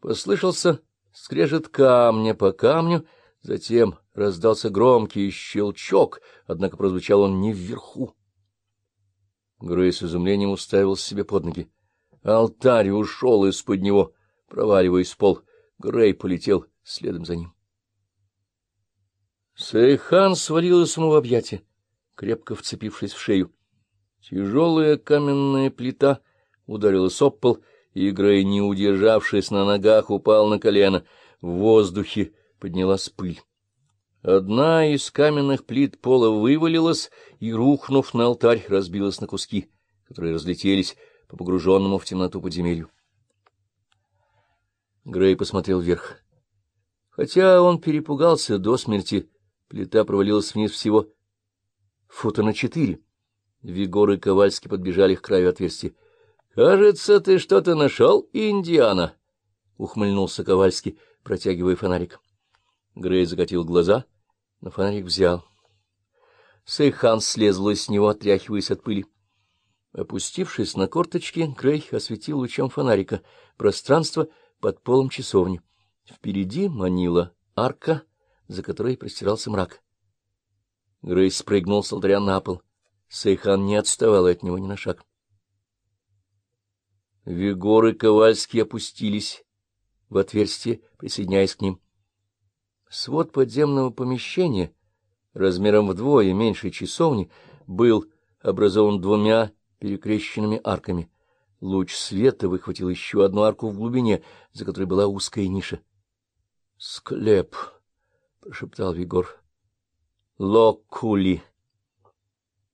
Послышался скрежет камня по камню, затем раздался громкий щелчок, однако прозвучал он не вверху. Грей с изумлением уставился себе под ноги. Алтарь ушел из-под него, проваливаясь в пол. Грей полетел следом за ним. Сейхан свалилась ему в объятия, крепко вцепившись в шею. Тяжелая каменная плита ударилась об пол, и Грей, не удержавшись на ногах, упал на колено. В воздухе поднялась пыль. Одна из каменных плит пола вывалилась и, рухнув на алтарь, разбилась на куски, которые разлетелись по погруженному в темноту подземелью. Грей посмотрел вверх. Хотя он перепугался до смерти, плита провалилась вниз всего фута на четыре. Вигор и Ковальский подбежали к краю отверстия. — Кажется, ты что-то нашел, Индиана? — ухмыльнулся Ковальский, протягивая фонарик. Грей закатил глаза, но фонарик взял. Сейхан слезла с него, отряхиваясь от пыли. Опустившись на корточки, Грей осветил лучом фонарика пространство под полом часовни. Впереди манила арка, за которой простирался мрак. Грей спрыгнул с алтаря на пол. Сейхан не отставал от него ни на шаг. Вигор и Ковальский опустились в отверстие, присоединяясь к ним. Свод подземного помещения, размером вдвое меньше часовни, был образован двумя перекрещенными арками. Луч света выхватил еще одну арку в глубине, за которой была узкая ниша. — Склеп, — прошептал Вигор. — Локули.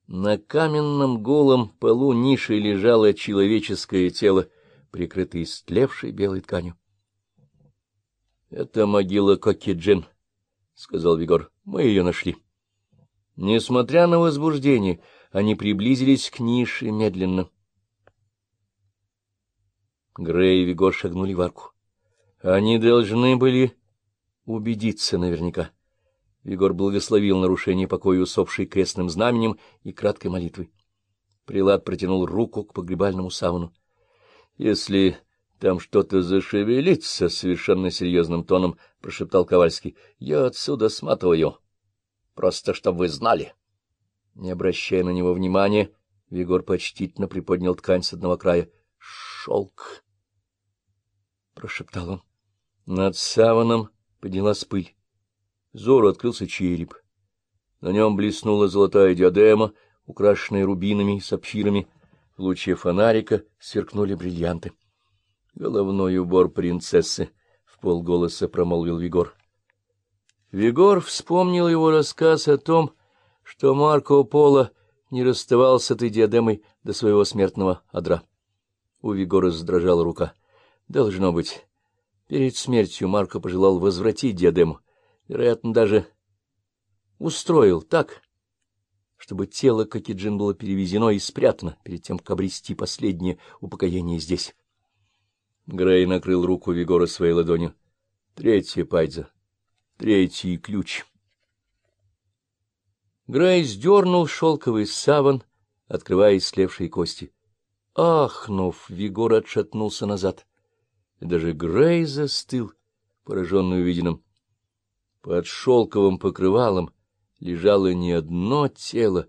На каменном голом полу ниши лежало человеческое тело, прикрытое истлевшей белой тканью. — Это могила Кокиджин, — сказал Вигор. — Мы ее нашли. Несмотря на возбуждение, они приблизились к нише медленно. Грей и Вигор шагнули в арку. Они должны были убедиться наверняка. Вигор благословил нарушение покоя усопшей крестным знаменем и краткой молитвой. Прилад протянул руку к погребальному савану. — Если там что-то зашевелится, — совершенно серьезным тоном прошептал Ковальский, — я отсюда сматываю. Просто чтобы вы знали. Не обращая на него внимания, Вигор почтительно приподнял ткань с одного края. — Шелк! — прошептал он. Над саваном поднялась пыль. Зору открылся череп. На нем блеснула золотая диадема, украшенная рубинами и сапфирами. В луче фонарика сверкнули бриллианты. Головной убор принцессы, — в полголоса промолвил Вигор. Вигор вспомнил его рассказ о том, что Марко Поло не расставался с этой диадемой до своего смертного одра. У Вигора задрожала рука. Должно быть, перед смертью Марко пожелал возвратить диадему. Вероятно, даже устроил так, чтобы тело Кокиджин было перевезено и спрятано перед тем, как обрести последнее упокоение здесь. Грей накрыл руку Вигора своей ладонью. Третья пайдза. Третий ключ. Грей сдернул шелковый саван, открывая слевшие кости. Ахнув, Вигор отшатнулся назад. И даже Грей застыл, пораженный увиденным. Под шелковым покрывалом лежало не одно тело.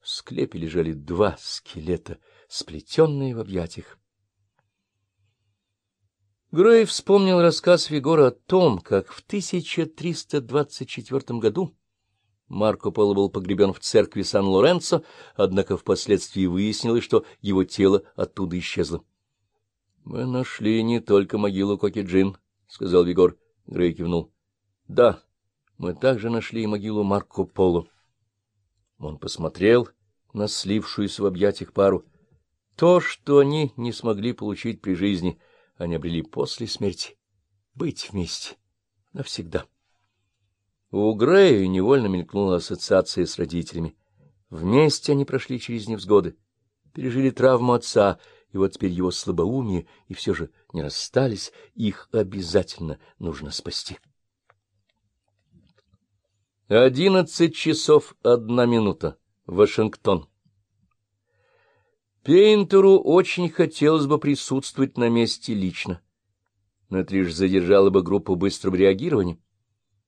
В склепе лежали два скелета, сплетенные в объятиях. Грей вспомнил рассказ Вигора о том, как в 1324 году Марко Поло был погребен в церкви Сан-Лоренцо, однако впоследствии выяснилось, что его тело оттуда исчезло. — Мы нашли не только могилу Кокиджин, — сказал Вигор. Грей кивнул. — Да, мы также нашли и могилу Марко Поло. Он посмотрел на слившуюся в объятиях пару. То, что они не смогли получить при жизни — они обрели после смерти. Быть вместе. Навсегда. У Грея невольно мелькнула ассоциация с родителями. Вместе они прошли через невзгоды, пережили травму отца, и вот теперь его слабоумие, и все же не расстались, их обязательно нужно спасти. Одиннадцать часов одна минута. Вашингтон. Пейнтеру очень хотелось бы присутствовать на месте лично. но это лишь задержало бы группу быстрого реагирования.